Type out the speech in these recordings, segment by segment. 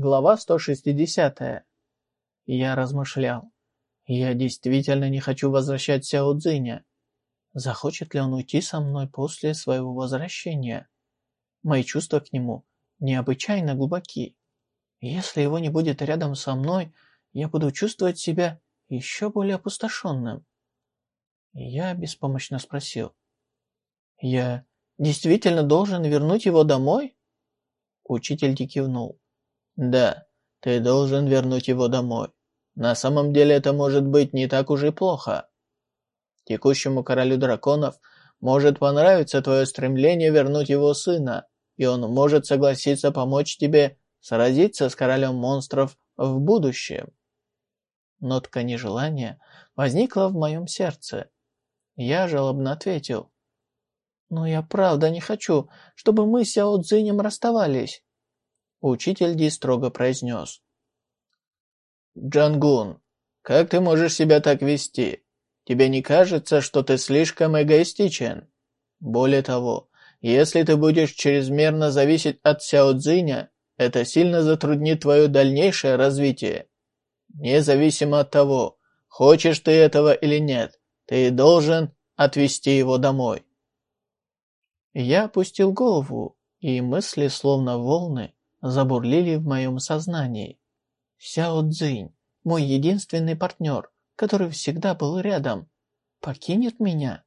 Глава 160. Я размышлял. Я действительно не хочу возвращать Сяо Цзиня. Захочет ли он уйти со мной после своего возвращения? Мои чувства к нему необычайно глубоки. Если его не будет рядом со мной, я буду чувствовать себя еще более опустошенным. Я беспомощно спросил. «Я действительно должен вернуть его домой?» Учитель кивнул. «Да, ты должен вернуть его домой. На самом деле это может быть не так уж и плохо. Текущему королю драконов может понравиться твое стремление вернуть его сына, и он может согласиться помочь тебе сразиться с королем монстров в будущем. Нотка нежелания возникла в моем сердце. Я жалобно ответил. «Но я правда не хочу, чтобы мы с Сяо Цзинем расставались». Учитель Ди строго произнес. «Джангун, как ты можешь себя так вести? Тебе не кажется, что ты слишком эгоистичен? Более того, если ты будешь чрезмерно зависеть от Сяо Цзиня, это сильно затруднит твое дальнейшее развитие. Независимо от того, хочешь ты этого или нет, ты должен отвезти его домой. Я опустил голову, и мысли, словно волны, забурлили в моем сознании. Сяо Цзинь, мой единственный партнер, который всегда был рядом, покинет меня?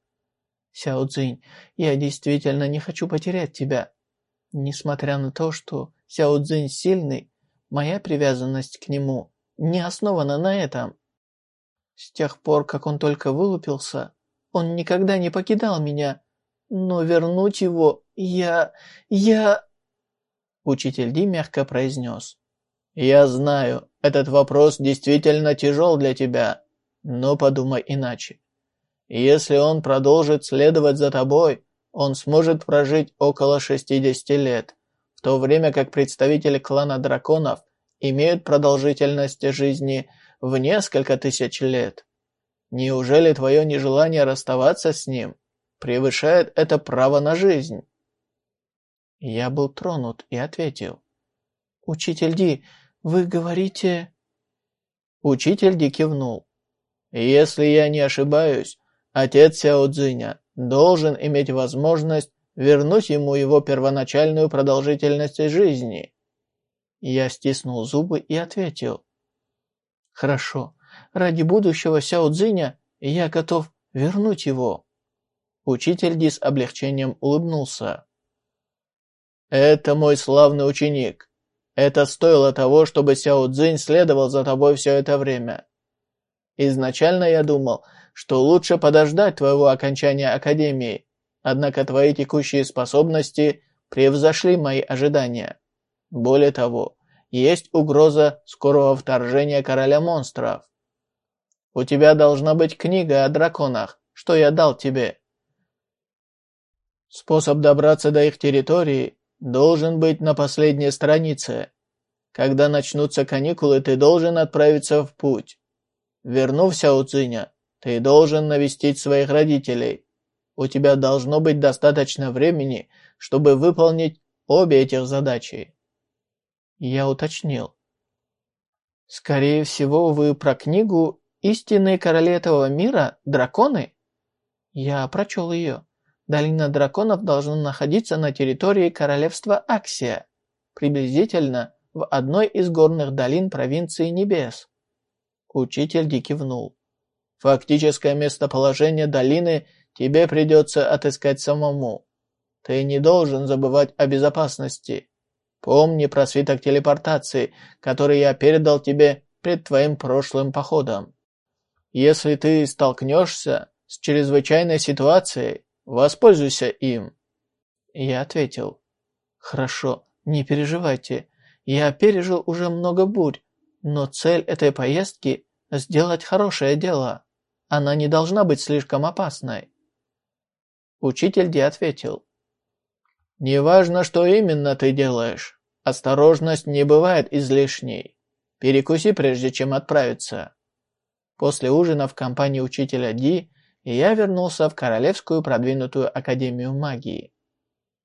Сяо Цзинь, я действительно не хочу потерять тебя. Несмотря на то, что Сяо Цзинь сильный, моя привязанность к нему не основана на этом. С тех пор, как он только вылупился, он никогда не покидал меня, но вернуть его я... я... Учитель Ди мягко произнес. «Я знаю, этот вопрос действительно тяжел для тебя, но подумай иначе. Если он продолжит следовать за тобой, он сможет прожить около 60 лет, в то время как представители клана драконов имеют продолжительность жизни в несколько тысяч лет. Неужели твое нежелание расставаться с ним превышает это право на жизнь?» Я был тронут и ответил. «Учитель Ди, вы говорите...» Учитель Ди кивнул. «Если я не ошибаюсь, отец Сяо Цзиня должен иметь возможность вернуть ему его первоначальную продолжительность жизни». Я стиснул зубы и ответил. «Хорошо, ради будущего Сяо Цзиня я готов вернуть его». Учитель Ди с облегчением улыбнулся. «Это мой славный ученик. Это стоило того, чтобы Сяо Цзинь следовал за тобой все это время. Изначально я думал, что лучше подождать твоего окончания Академии, однако твои текущие способности превзошли мои ожидания. Более того, есть угроза скорого вторжения короля монстров. У тебя должна быть книга о драконах, что я дал тебе. Способ добраться до их территории должен быть на последней странице. Когда начнутся каникулы, ты должен отправиться в путь. Вернув Сяо Цзиня, ты должен навестить своих родителей. У тебя должно быть достаточно времени, чтобы выполнить обе этих задачи. Я уточнил. Скорее всего, вы про книгу «Истинные короли этого мира. Драконы»? Я прочел ее. Долина драконов должна находиться на территории королевства Аксия, приблизительно в одной из горных долин провинции Небес. Учитель Ди кивнул. Фактическое местоположение долины тебе придется отыскать самому. Ты не должен забывать о безопасности. Помни про свиток телепортации, который я передал тебе перед твоим прошлым походом. Если ты столкнешься с чрезвычайной ситуацией, Воспользуйся им». Я ответил. «Хорошо, не переживайте. Я пережил уже много бурь, но цель этой поездки – сделать хорошее дело. Она не должна быть слишком опасной». Учитель Ди ответил. «Неважно, что именно ты делаешь. Осторожность не бывает излишней. Перекуси, прежде чем отправиться». После ужина в компании учителя Ди и я вернулся в Королевскую продвинутую Академию магии.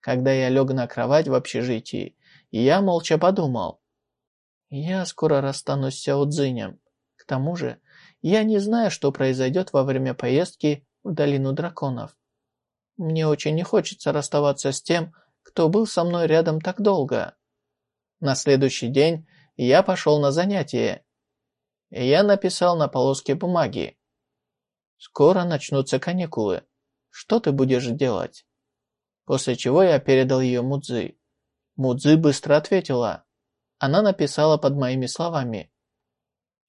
Когда я лег на кровать в общежитии, я молча подумал. Я скоро расстанусь с Сяо. К тому же, я не знаю, что произойдет во время поездки в Долину Драконов. Мне очень не хочется расставаться с тем, кто был со мной рядом так долго. На следующий день я пошел на занятие. Я написал на полоске бумаги. «Скоро начнутся каникулы. Что ты будешь делать?» После чего я передал ее Мудзи. Мудзи быстро ответила. Она написала под моими словами.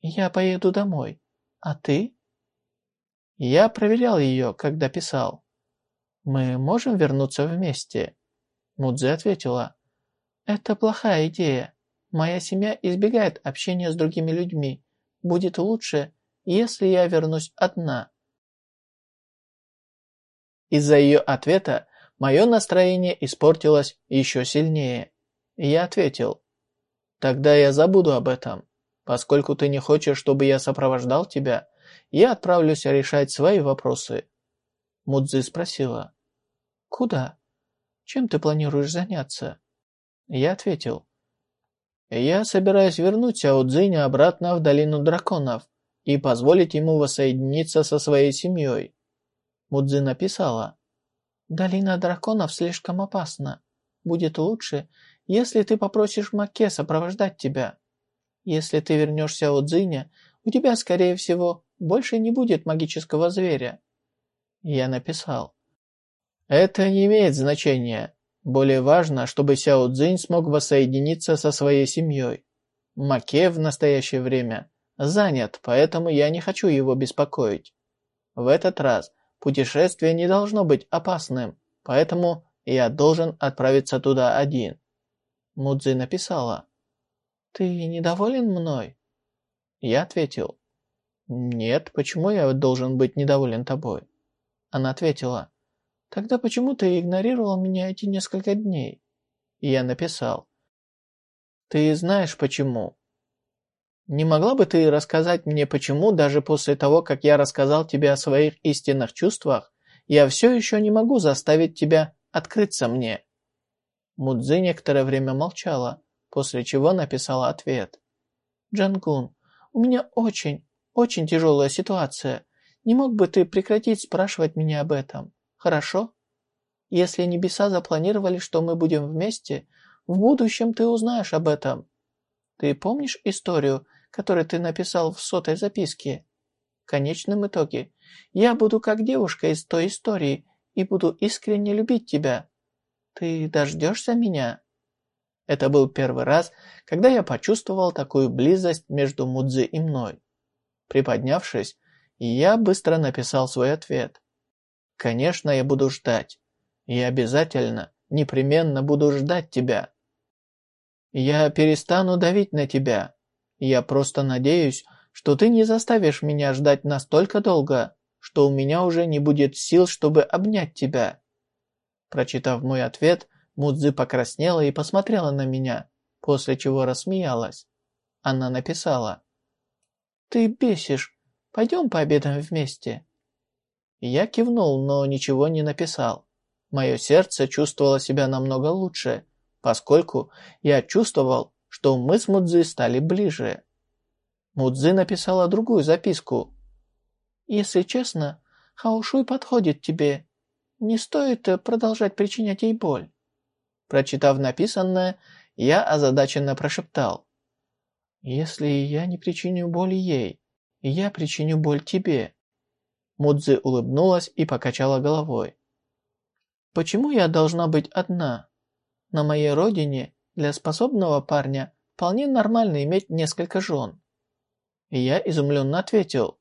«Я поеду домой. А ты?» Я проверял ее, когда писал. «Мы можем вернуться вместе?» Мудзи ответила. «Это плохая идея. Моя семья избегает общения с другими людьми. Будет лучше, если я вернусь одна». Из-за ее ответа мое настроение испортилось еще сильнее. Я ответил. «Тогда я забуду об этом. Поскольку ты не хочешь, чтобы я сопровождал тебя, я отправлюсь решать свои вопросы». Мудзи спросила. «Куда? Чем ты планируешь заняться?» Я ответил. «Я собираюсь вернуть Сяо Цзиня обратно в Долину Драконов и позволить ему воссоединиться со своей семьей». Мудзи написала. «Долина Драконов слишком опасна. Будет лучше, если ты попросишь Маке сопровождать тебя. Если ты вернешься от Цзиня, у тебя, скорее всего, больше не будет магического зверя». Я написал. Это не имеет значения. Более важно, чтобы Сяо Цзинь смог воссоединиться со своей семьей. Маке в настоящее время занят, поэтому я не хочу его беспокоить. В этот раз путешествие не должно быть опасным, поэтому я должен отправиться туда один. Мудзи написала. «Ты недоволен мной?» Я ответил. «Нет, почему я должен быть недоволен тобой?» Она ответила. Тогда почему ты игнорировал меня эти несколько дней? Я написал. Ты знаешь почему. Не могла бы ты рассказать мне почему, даже после того, как я рассказал тебе о своих истинных чувствах, я все еще не могу заставить тебя открыться мне?» Мудзи некоторое время молчала, после чего написала ответ. «Джангун, у меня очень, очень тяжелая ситуация. Не мог бы ты прекратить спрашивать меня об этом? Хорошо? Если небеса запланировали, что мы будем вместе, в будущем ты узнаешь об этом. Ты помнишь историю, которую ты написал в сотой записке? В конечном итоге, я буду как девушка из той истории и буду искренне любить тебя. Ты дождешься меня?» Это был первый раз, когда я почувствовал такую близость между Мудзи и мной. Приподнявшись, я быстро написал свой ответ. Конечно, я буду ждать. Я обязательно, непременно буду ждать тебя. Я перестану давить на тебя. Я просто надеюсь, что ты не заставишь меня ждать настолько долго, что у меня уже не будет сил, чтобы обнять тебя. Прочитав мой ответ, Мудзи покраснела и посмотрела на меня, после чего рассмеялась. Она написала. «Ты бесишь. Пойдем пообедаем вместе». Я кивнул, но ничего не написал. Мое сердце чувствовало себя намного лучше, поскольку я чувствовал, что мы с Мудзи стали ближе. Мудзи написала другую записку. «Если честно, Хаушуй подходит тебе. Не стоит продолжать причинять ей боль». Прочитав написанное, я озадаченно прошептал. «Если я не причиню боли ей, я причиню боль тебе». Мудзи улыбнулась и покачала головой. «Почему я должна быть одна? На моей родине для способного парня вполне нормально иметь несколько жен». И я изумленно ответил.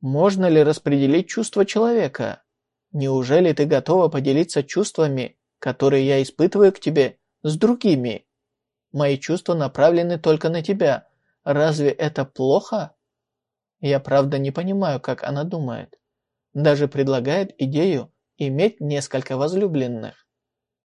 «Можно ли распределить чувства человека? Неужели ты готова поделиться чувствами, которые я испытываю к тебе, с другими? Мои чувства направлены только на тебя. Разве это плохо?» Я правда не понимаю, как она думает. Даже предлагает идею иметь несколько возлюбленных.